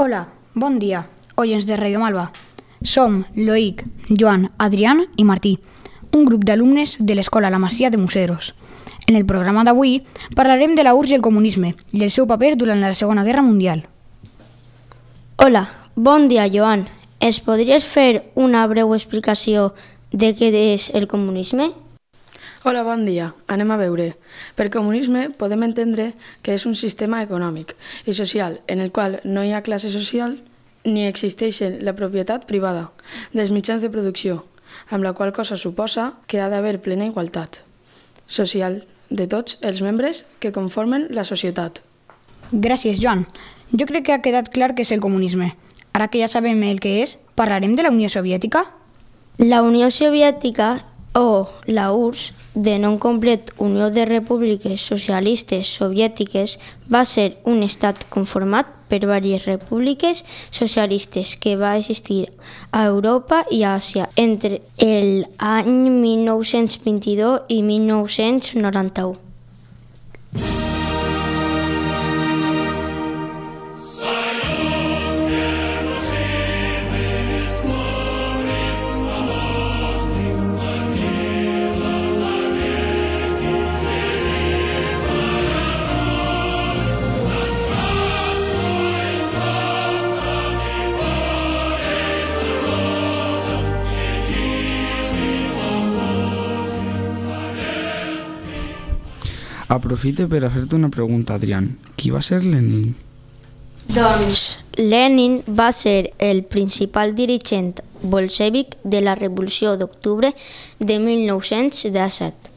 Hola, bon dia, oients de Radio Malva. Som Loïc, Joan, Adrián i Martí, un grup d'alumnes de l'Escola La Masia de Museros. En el programa d'avui parlarem de la URSS i el comunisme i el seu paper durant la Segona Guerra Mundial. Hola, bon dia, Joan. Ens podries fer una breu explicació de què és el comunisme? Hola, bon dia. Anem a veure. Per comunisme podem entendre que és un sistema econòmic i social en el qual no hi ha classe social ni existeix la propietat privada dels mitjans de producció, amb la qual cosa suposa que ha d'haver plena igualtat social de tots els membres que conformen la societat. Gràcies, Joan. Jo crec que ha quedat clar què és el comunisme. Ara que ja sabem el que és, parlarem de la Unió Soviètica? La Unió Soviètica o la URSS, de nom complet Unió de Repúbliques Socialistes Soviètiques, va ser un estat conformat per diverses repúbliques socialistes que va existir a Europa i a Àsia entre el any 1922 i 1991. Aprofite per a fer-te una pregunta, Adrián. Qui va ser Lenin? Doncs Lenin va ser el principal dirigent bolxèvic de la Revolució d'Octubre de 1917.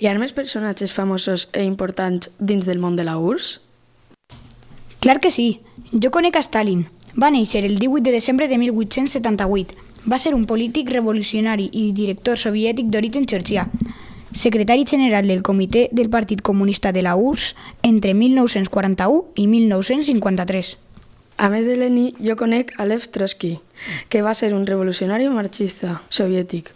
Hi ha més personatges famosos e importants dins del món de la URSS? Clar que sí. Jo conec a Stalin. Va néixer el 18 de desembre de 1878. Va ser un polític revolucionari i director soviètic d'origen txerxià. Secretari general del Comitè del Partit Comunista de la URSS entre 1941 i 1953. A més de Lenin, jo conec a Lev Trotsky, que va ser un revolucionari marxista soviètic.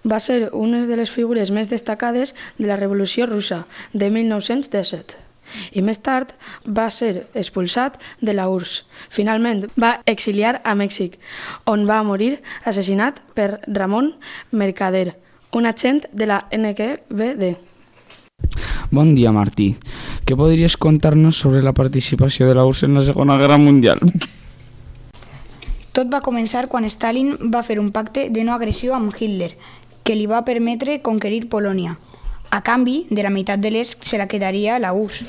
Va ser una de les figures més destacades de la Revolució Russa de 1917 i més tard va ser expulsat de la URSS. Finalment va exiliar a Mèxic, on va morir assassinat per Ramon Mercader, un agent de la NKVD. Bon dia, Martí. Què podries contar-nos sobre la participació de la URSS en la Segona Guerra Mundial? Tot va començar quan Stalin va fer un pacte de no agressió amb Hitler, que li va permetre conquerir Polònia. A canvi, de la meitat de l'est se la quedaria la URSS.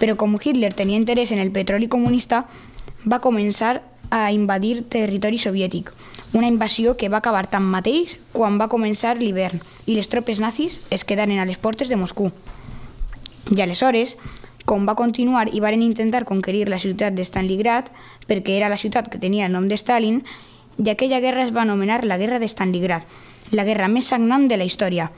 Però com Hitler tenia interès en el petroli comunista, va començar a invadir territori soviètic, una invasió que va acabar tan mateix quan va començar l'hivern i les tropes nazis es quedaren a les portes de Moscou. I aleshores, com va continuar i varen intentar conquerir la ciutat de Stalingrad, perquè era la ciutat que tenia el nom de Stalin, i aquella guerra es va anomenar la Guerra de Stalingrad, la guerra més sagnant de la història.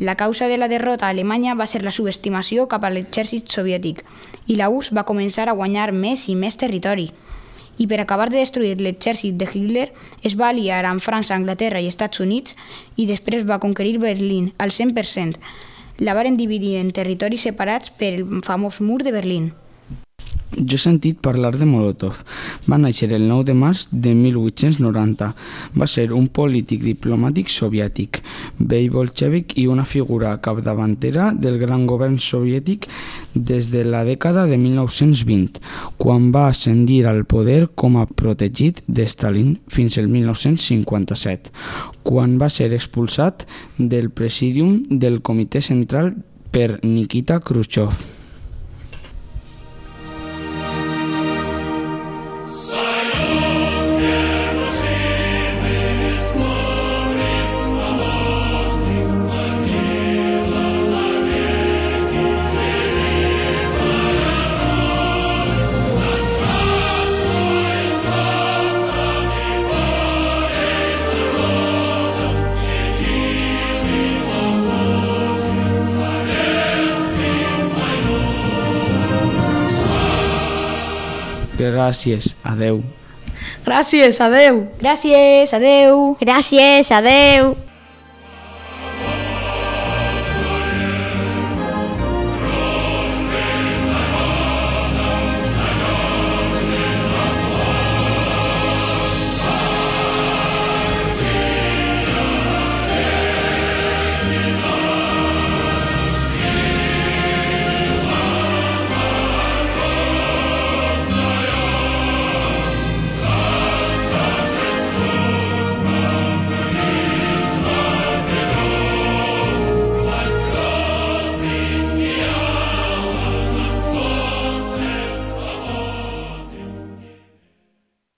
La causa de la derrota alemanya va ser la subestimació cap a l'exèrcit soviètic i la URSS va començar a guanyar més i més territori. I per acabar de destruir l'exèrcit de Hitler es va aliar amb França, Anglaterra i Estats Units i després va conquerir Berlín al 100%. la varen dividir en territoris separats per el famós mur de Berlín. Jo he sentit parlar de Molotov. Va néixer el 9 de març de 1890. Va ser un polític diplomàtic soviètic, vell bolxevic i una figura capdavantera del gran govern soviètic des de la dècada de 1920, quan va ascendir al poder com a protegit de Stalin fins el 1957, quan va ser expulsat del presídium del Comitè Central per Nikita Khrushchev. Gràcies, adeu. Gràcies, adeu. Gràcies, adeu. Gràcies, adeu.